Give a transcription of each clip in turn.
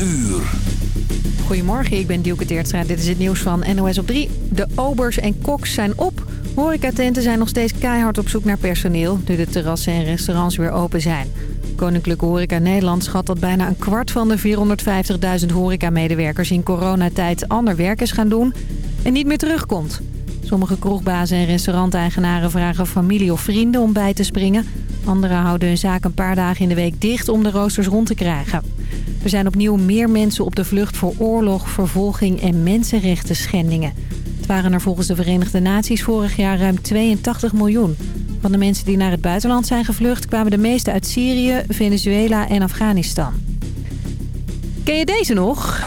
uur. Goedemorgen, ik ben Dielke Teertstra. Dit is het nieuws van NOS op 3. De obers en koks zijn op. Horecatenten zijn nog steeds keihard op zoek naar personeel... nu de terrassen en restaurants weer open zijn. Koninklijke Horeca Nederland schat dat bijna een kwart van de 450.000 horecamedewerkers in coronatijd ander werk is gaan doen en niet meer terugkomt. Sommige kroegbazen en restauranteigenaren vragen familie of vrienden om bij te springen. Anderen houden hun zaak een paar dagen in de week dicht om de roosters rond te krijgen. Er zijn opnieuw meer mensen op de vlucht voor oorlog, vervolging en mensenrechten schendingen. Het waren er volgens de Verenigde Naties vorig jaar ruim 82 miljoen. Van de mensen die naar het buitenland zijn gevlucht kwamen de meeste uit Syrië, Venezuela en Afghanistan. Ken je deze nog?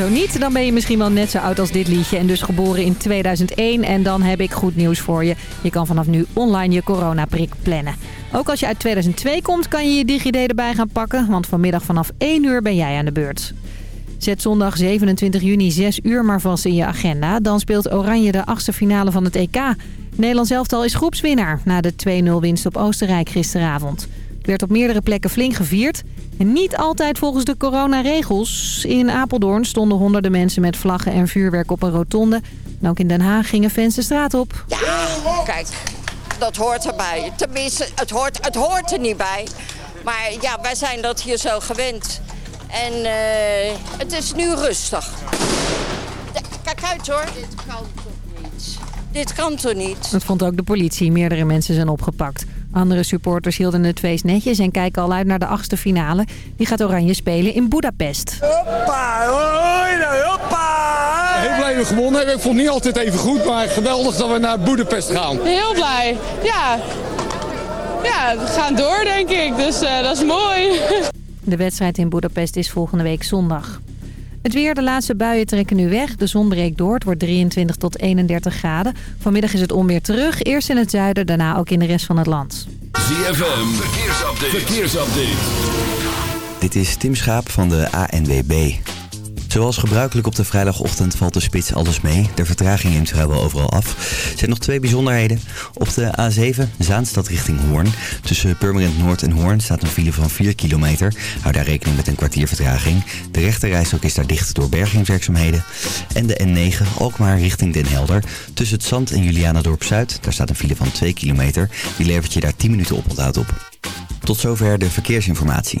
Zo niet, dan ben je misschien wel net zo oud als dit liedje en dus geboren in 2001. En dan heb ik goed nieuws voor je. Je kan vanaf nu online je coronaprik plannen. Ook als je uit 2002 komt, kan je je DigiD erbij gaan pakken. Want vanmiddag vanaf 1 uur ben jij aan de beurt. Zet zondag 27 juni 6 uur maar vast in je agenda. Dan speelt Oranje de achtste finale van het EK. Nederland elftal is groepswinnaar na de 2-0 winst op Oostenrijk gisteravond. Werd op meerdere plekken flink gevierd. En niet altijd volgens de coronaregels. In Apeldoorn stonden honderden mensen met vlaggen en vuurwerk op een rotonde. En ook in Den Haag gingen fans de straat op. Ja, kijk, dat hoort erbij. Tenminste, het hoort, het hoort er niet bij. Maar ja, wij zijn dat hier zo gewend. En uh, het is nu rustig. Kijk uit hoor. Dit kan toch niet? Dit kan toch niet? Dat vond ook de politie. Meerdere mensen zijn opgepakt. Andere supporters hielden het feest netjes en kijken al uit naar de achtste finale. Die gaat Oranje spelen in Budapest. Hoppa, hoi, hoppa! Heel blij dat we gewonnen hebben. Ik vond het niet altijd even goed, maar geweldig dat we naar Budapest gaan. Heel blij, ja. Ja, we gaan door denk ik, dus uh, dat is mooi. De wedstrijd in Budapest is volgende week zondag. Het weer, de laatste buien trekken nu weg. De zon breekt door. Het wordt 23 tot 31 graden. Vanmiddag is het onweer terug. Eerst in het zuiden, daarna ook in de rest van het land. ZFM, verkeersupdate. verkeersupdate. Dit is Tim Schaap van de ANWB. Zoals gebruikelijk op de vrijdagochtend valt de spits alles mee. De vertraging neemt vrijwel overal af. Er zijn nog twee bijzonderheden. Op de A7, Zaanstad richting Hoorn. Tussen Purmerend Noord en Hoorn staat een file van 4 kilometer. Hou daar rekening met een kwartier vertraging. De rechterrijstrook is daar dicht door bergingswerkzaamheden. En de N9, Alkmaar richting Den Helder. Tussen het Zand en Julianadorp Zuid. Daar staat een file van 2 kilometer. Die levert je daar 10 minuten op onthoud op. Tot zover de verkeersinformatie.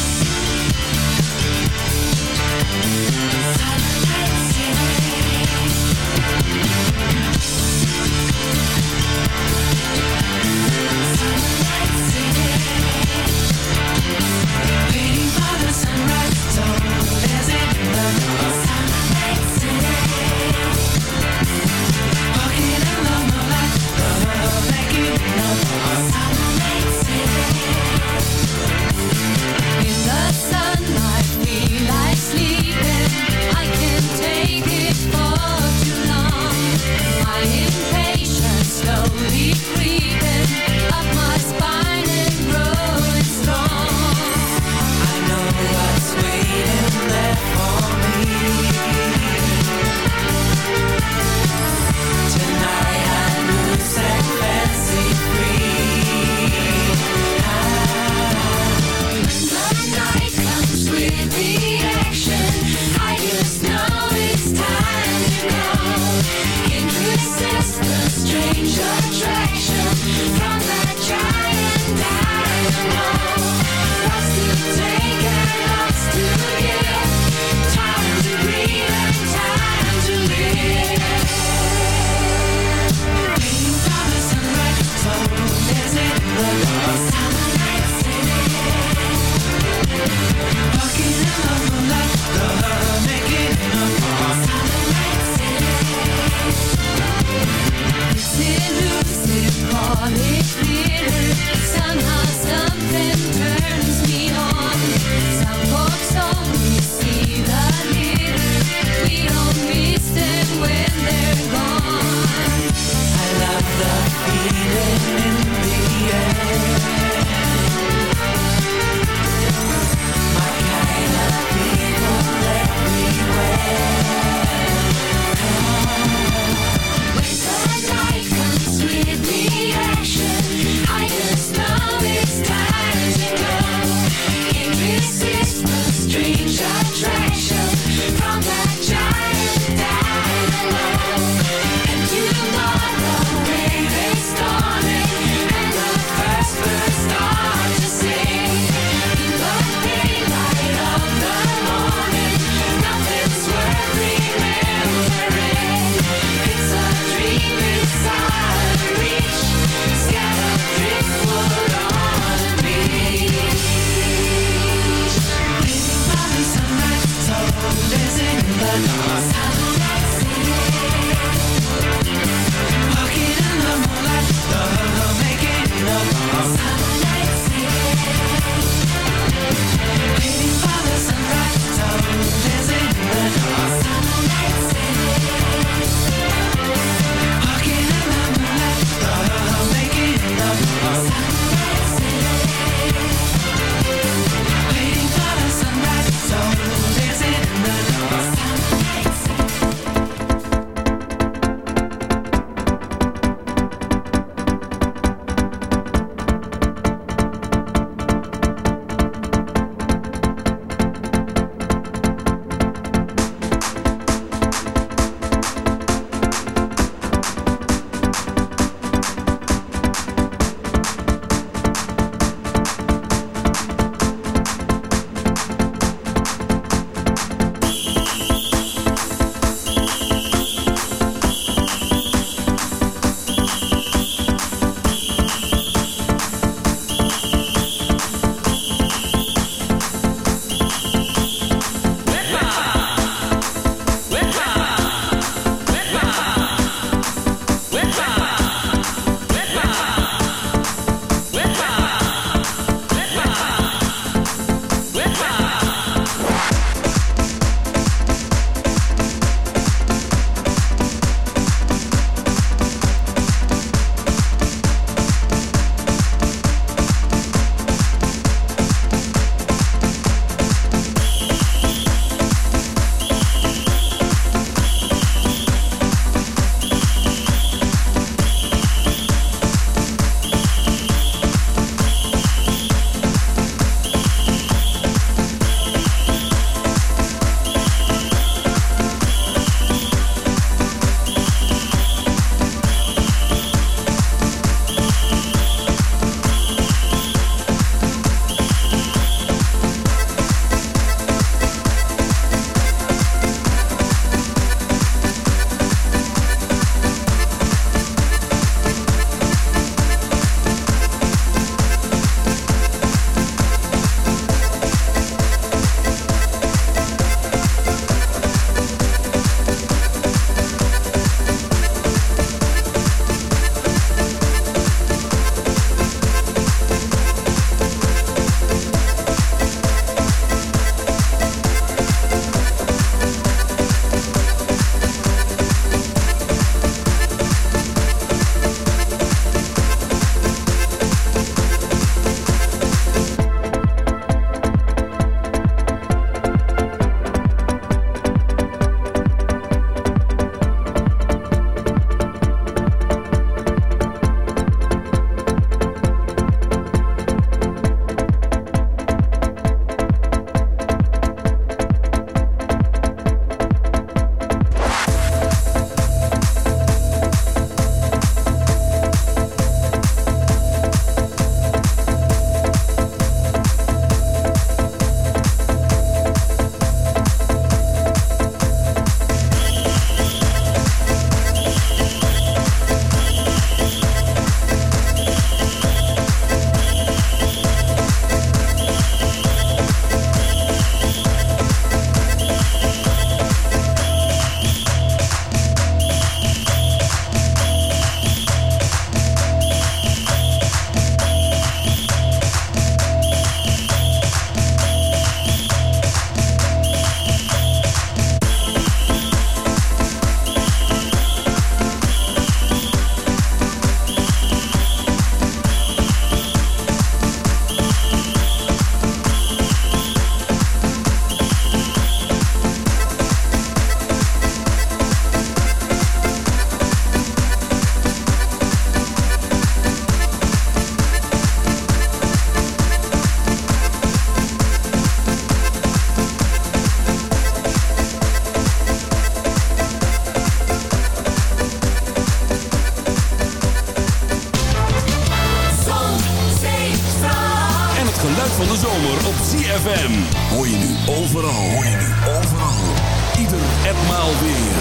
Het.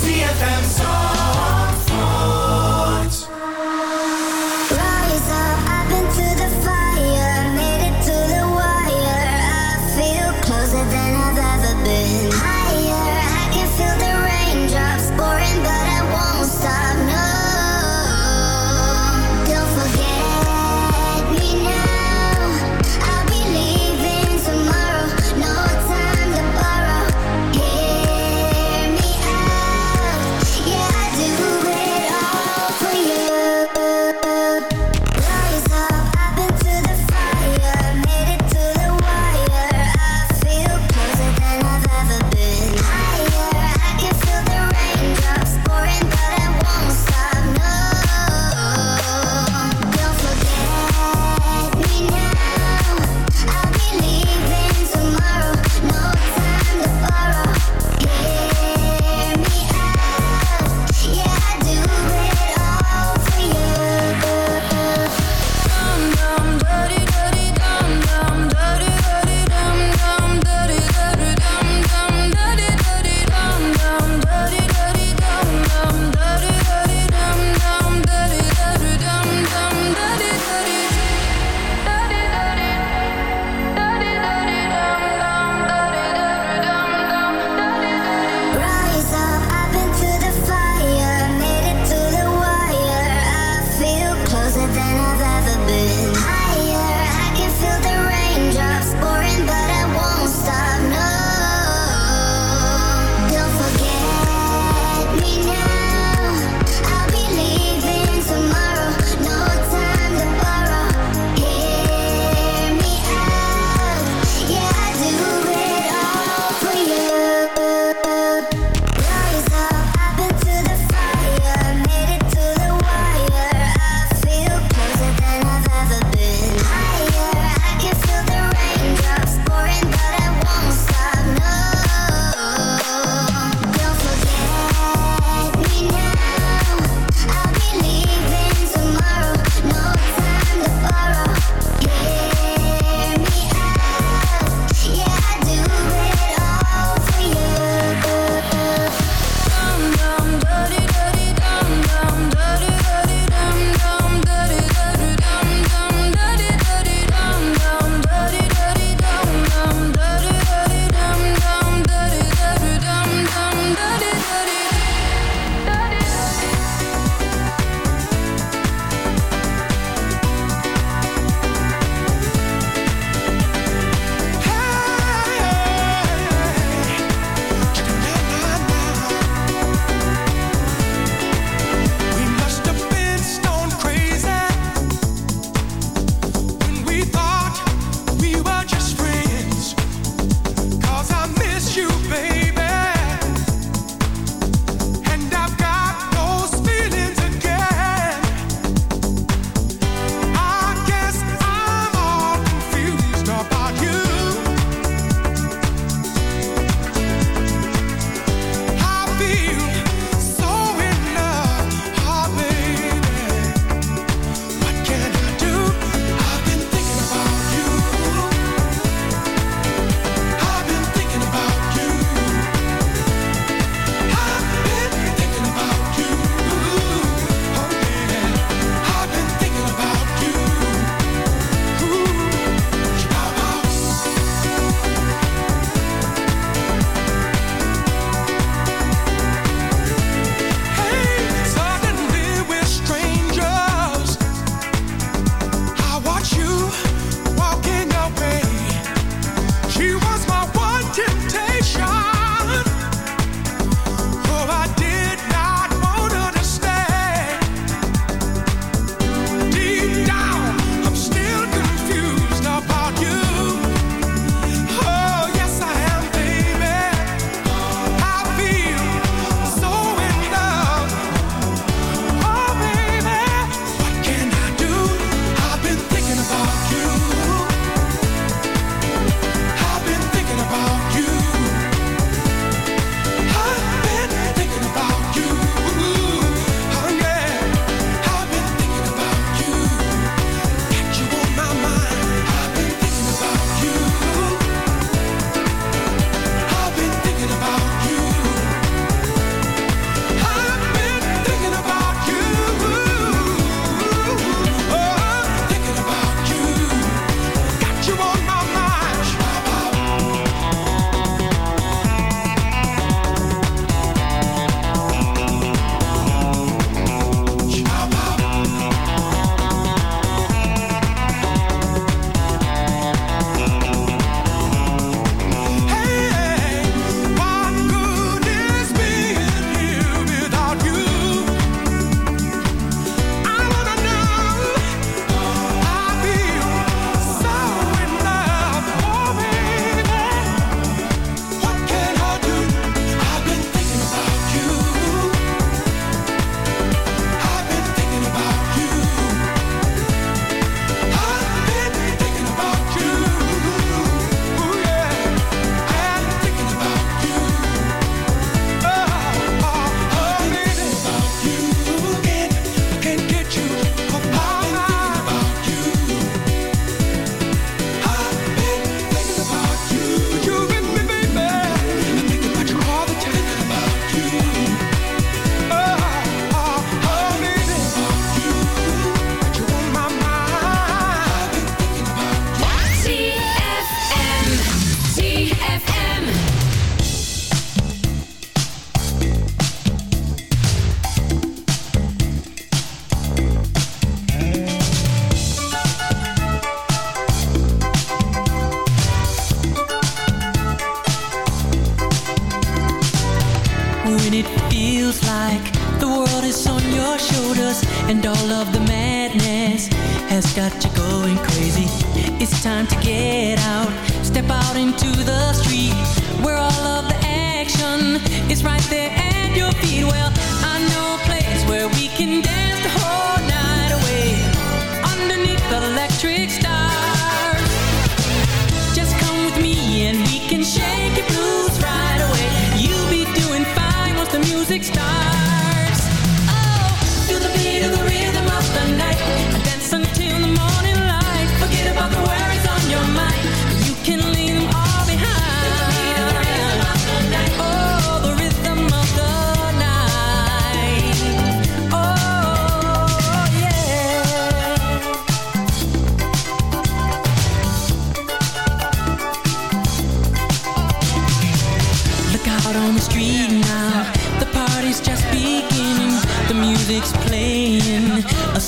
CFM Song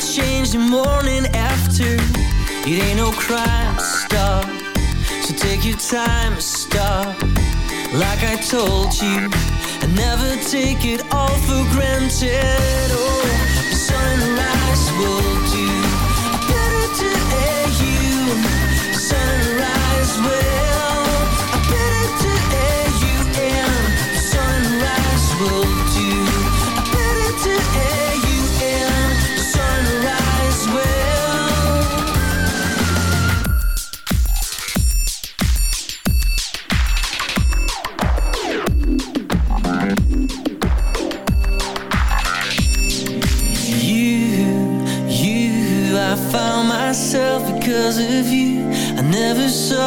lights change the morning after. It ain't no crime to stop. So take your time to stop. Like I told you, I never take it all for granted. Oh, the sunrise will do better to air you. Sunrise will.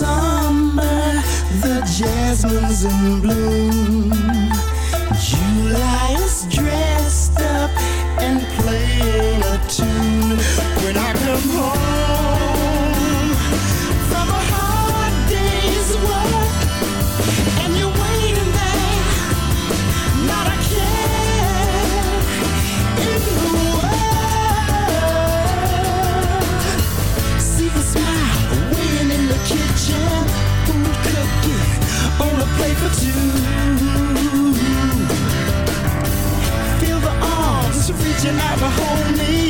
summer, the jasmine's in bloom. July a hold me.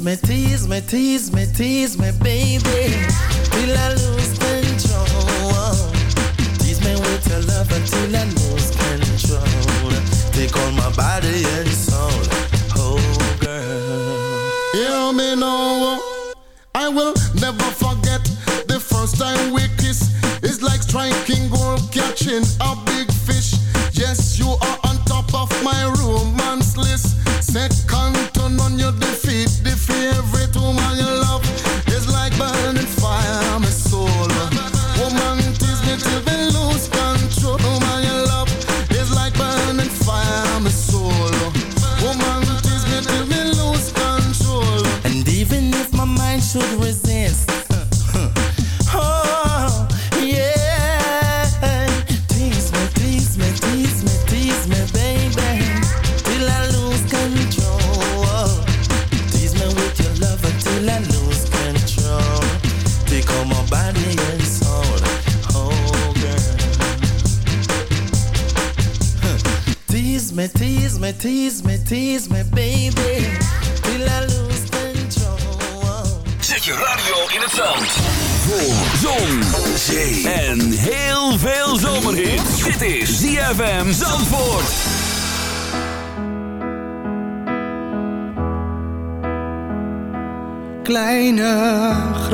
tease me, tease me, tease me, tease me, baby, till I lose control. Tease me with your love until I lose control. Take all my body and soul, oh girl. Hear me now, I will never forget the first time we kissed. It's like striking gold, catching a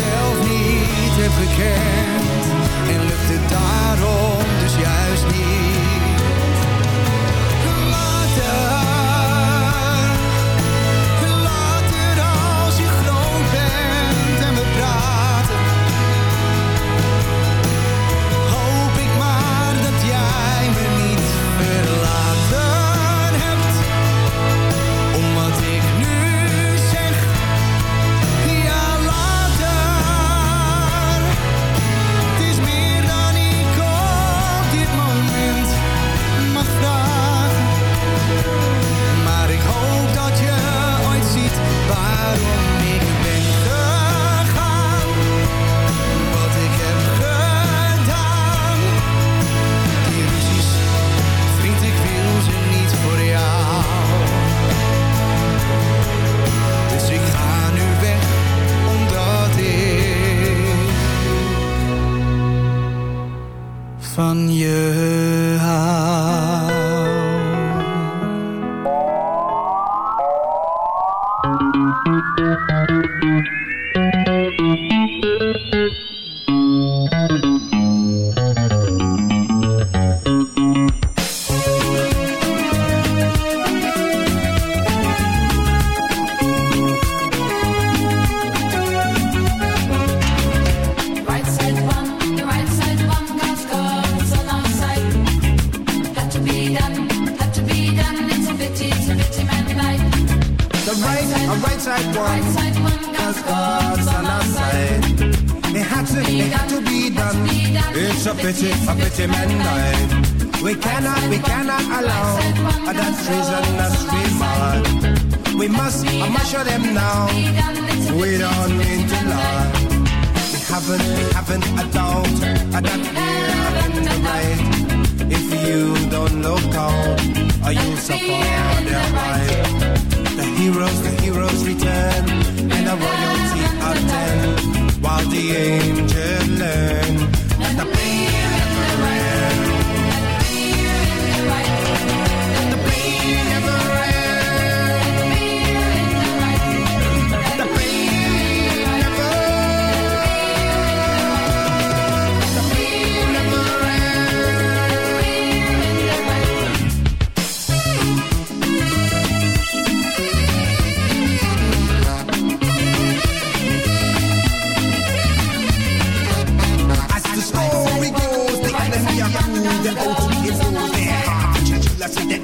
zelf niet heb gekend. En lukt het daarom dus juist niet. Right side one. Right side one Cause God's on our side. It had to, it had to be done. It's a pity, a pity man died. We cannot, we cannot allow that treason us we mad. We must, I must show them now. We don't mean to lie. We haven't, we haven't a doubt that we're in the right. If you don't look out, are you suffer their right. Heroes, the heroes return, and the royalty attend, while the angels learn.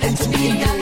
and to be young.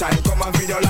Try come and video like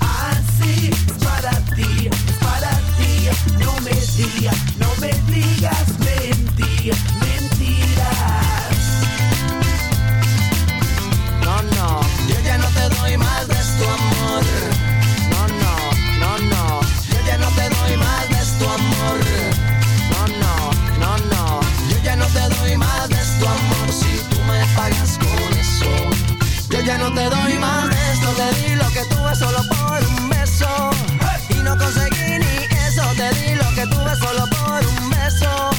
así, es para ti, es para ti. No me digas, no me digas mentiras, mentiras. No, no, yo ya no te doy más de tu amor. No, no, no, no, yo ya no te solo por un beso. Y no conseguí ni eso, te di lo que tuve solo por un beso.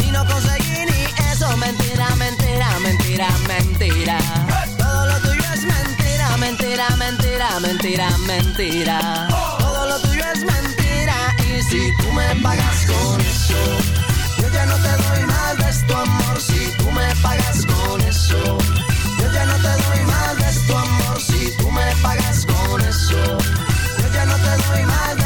Y no conseguí ni eso, mentira, mentira, mentira, mentira. Todo lo tuyo es mentira, mentira, mentira, mentira, mentira. Todo lo tuyo es mentira. Y si tú me pagas con eso, yo ya no te doy más de tu amor. Si tú me pagas con eso, yo ya no te doy más de tu amor. Con eso, yo ya no te doy más